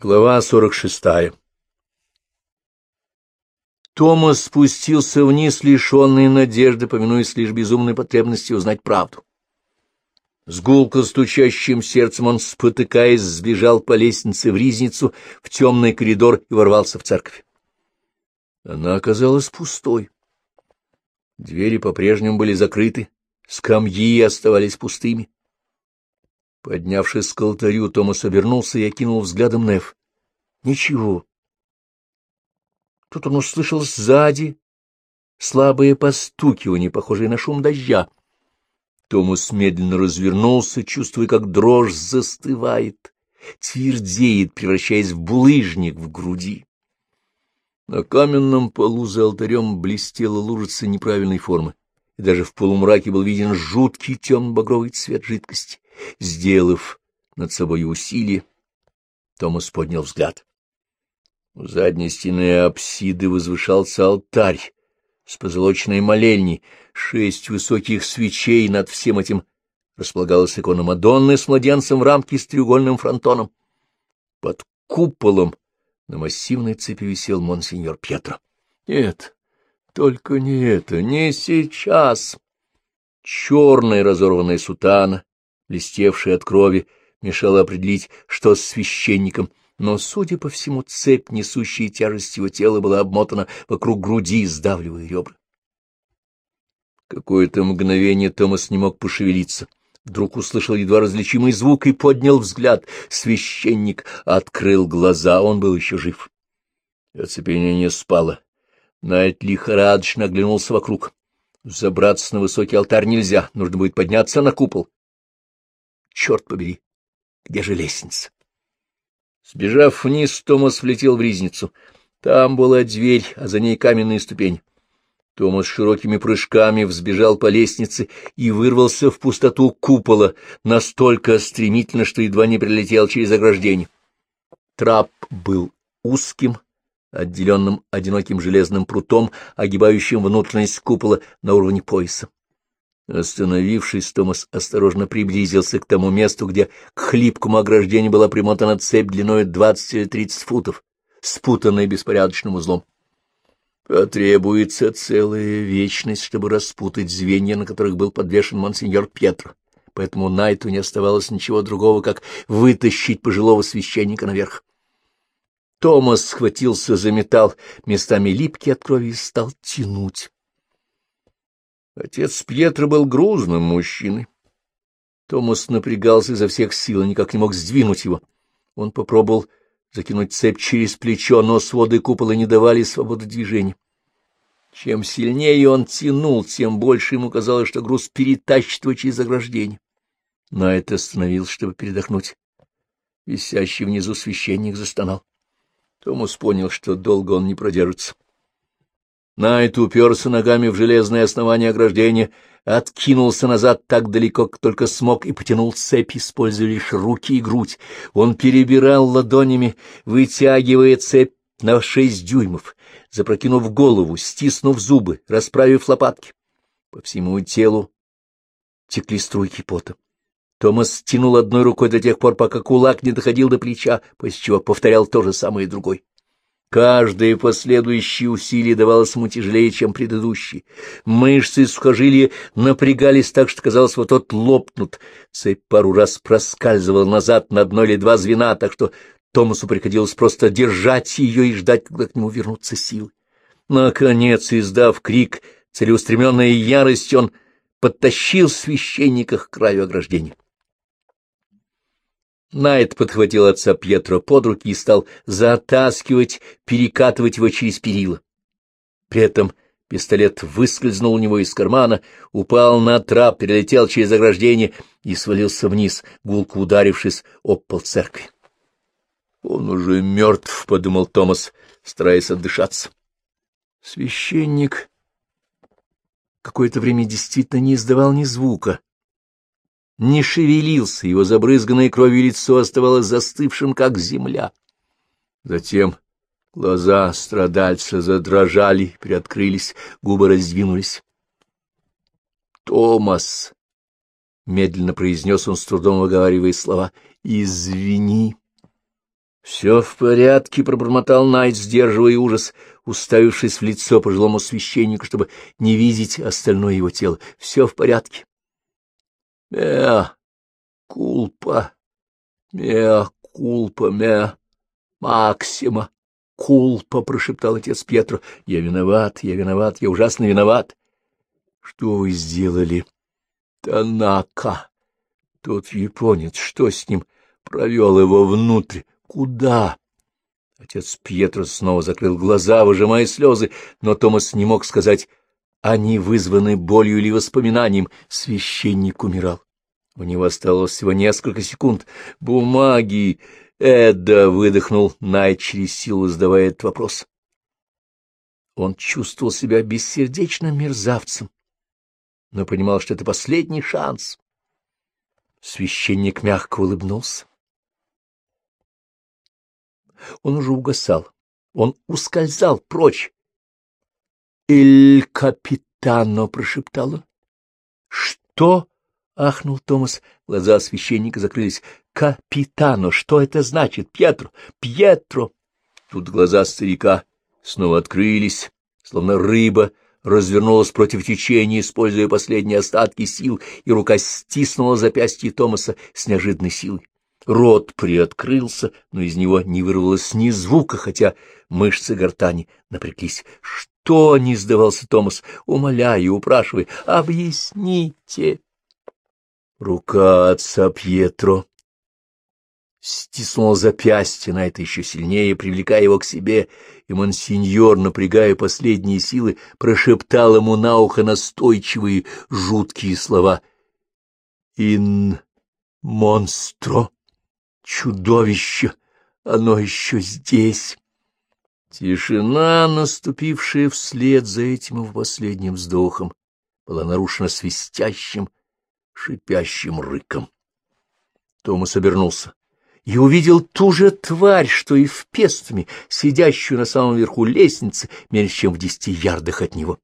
Глава сорок шестая Томас спустился вниз, лишенный надежды, поминуясь лишь безумной потребности узнать правду. С гулко стучащим сердцем он, спотыкаясь, сбежал по лестнице в ризницу, в темный коридор и ворвался в церковь. Она оказалась пустой. Двери по-прежнему были закрыты, скамьи оставались пустыми. Поднявшись к алтарю, Томас обернулся и окинул взглядом Неф. Ничего. Тут он услышал сзади слабые постукивания, похожие на шум дождя. Томас медленно развернулся, чувствуя, как дрожь застывает, твердеет, превращаясь в булыжник в груди. На каменном полу за алтарем блестела лужица неправильной формы, и даже в полумраке был виден жуткий темно-багровый цвет жидкости. Сделав над собой усилие, Томас поднял взгляд. У задней стены апсиды возвышался алтарь с позолоченной молельней, шесть высоких свечей над всем этим располагалась икона Мадонны с младенцем в рамке с треугольным фронтоном. Под куполом на массивной цепи висел монсеньор Пьетро. Нет, только не это, не сейчас. Черная разорванная сутана, блестевшая от крови, мешала определить, что с священником, но, судя по всему, цепь, несущая тяжесть его тела, была обмотана вокруг груди, сдавливая ребра. Какое-то мгновение Томас не мог пошевелиться. Вдруг услышал едва различимый звук и поднял взгляд. Священник открыл глаза, он был еще жив. Оцепенение не спало. Найт лихорадочно оглянулся вокруг. Забраться на высокий алтарь нельзя, нужно будет подняться на купол. Черт побери, где же лестница? Сбежав вниз, Томас влетел в ризницу. Там была дверь, а за ней каменные ступени. Томас широкими прыжками взбежал по лестнице и вырвался в пустоту купола настолько стремительно, что едва не прилетел через ограждение. Трап был узким, отделенным одиноким железным прутом, огибающим внутренность купола на уровне пояса. Остановившись, Томас осторожно приблизился к тому месту, где к хлипкому ограждению была примотана цепь длиной двадцать или тридцать футов, спутанная беспорядочным узлом. Потребуется целая вечность, чтобы распутать звенья, на которых был подвешен монсеньор Пьетро, поэтому Найту не оставалось ничего другого, как вытащить пожилого священника наверх. Томас схватился за металл, местами липкий от крови, и стал тянуть. Отец Пьетро был грузным мужчиной. Томас напрягался изо всех сил и никак не мог сдвинуть его. Он попробовал закинуть цепь через плечо, но своды купола не давали свободы движения. Чем сильнее он тянул, тем больше ему казалось, что груз перетащит его через ограждение. Найт остановился, чтобы передохнуть. Висящий внизу священник застонал. Томас понял, что долго он не продержится. Найт уперся ногами в железное основание ограждения, откинулся назад так далеко, как только смог, и потянул цепь, используя лишь руки и грудь. Он перебирал ладонями, вытягивая цепь на шесть дюймов, запрокинув голову, стиснув зубы, расправив лопатки. По всему телу текли струйки пота. Томас стянул одной рукой до тех пор, пока кулак не доходил до плеча, после чего повторял то же самое другой. Каждое последующее усилие давалось ему тяжелее, чем предыдущие. Мышцы сухожилия напрягались так, что казалось, вот тот лопнут. Цепь пару раз проскальзывала назад на одно или два звена, так что Томасу приходилось просто держать ее и ждать, когда к нему вернутся силы. Наконец, издав крик целеустремленной ярости, он подтащил священника к краю ограждения. Найт подхватил отца Пьетро под руки и стал затаскивать, перекатывать его через перила. При этом пистолет выскользнул у него из кармана, упал на трап, перелетел через ограждение и свалился вниз, гулко ударившись об пол церкви. «Он уже мертв», — подумал Томас, стараясь отдышаться. Священник какое-то время действительно не издавал ни звука, не шевелился, его забрызганное кровью лицо оставалось застывшим, как земля. Затем глаза страдальца задрожали, приоткрылись, губы раздвинулись. «Томас!» — медленно произнес он, с трудом выговаривая слова. «Извини!» Все в порядке, — пробормотал Найт, сдерживая ужас, уставившись в лицо пожилому священнику, чтобы не видеть остальное его тело. Все в порядке. — Мя, кулпа, мя, кулпа, мя, максима, кулпа, — прошептал отец Пьетро. — Я виноват, я виноват, я ужасно виноват. — Что вы сделали? — Танака. Тот японец, что с ним? Провел его внутрь. Куда? Отец Пьетро снова закрыл глаза, выжимая слезы, но Томас не мог сказать, они вызваны болью или воспоминанием. Священник умирал. У него осталось всего несколько секунд. «Бумаги!» Эда выдохнул Найт через силу, задавая этот вопрос. Он чувствовал себя бессердечным мерзавцем, но понимал, что это последний шанс. Священник мягко улыбнулся. Он уже угасал. Он ускользал прочь. «Эль капитано!» — прошептал он. «Что?» — ахнул Томас. Глаза священника закрылись. «Капитано! Что это значит? Пьетро! Пьетро!» Тут глаза старика снова открылись, словно рыба развернулась против течения, используя последние остатки сил, и рука стиснула запястье Томаса с неожиданной силой. Рот приоткрылся, но из него не вырвалось ни звука, хотя мышцы гортани напряглись. «Что?» — не сдавался Томас, умоляя, упрашивая. «Объясните!» Рука отца Пьетро стиснула запястье на это еще сильнее, привлекая его к себе, и монсеньор, напрягая последние силы, прошептал ему на ухо настойчивые, жуткие слова. «Ин монстро!» Чудовище! Оно еще здесь! Тишина, наступившая вслед за этим его последним вздохом, была нарушена свистящим, шипящим рыком. Томас обернулся и увидел ту же тварь, что и в пестами, сидящую на самом верху лестницы, меньше чем в десяти ярдах от него.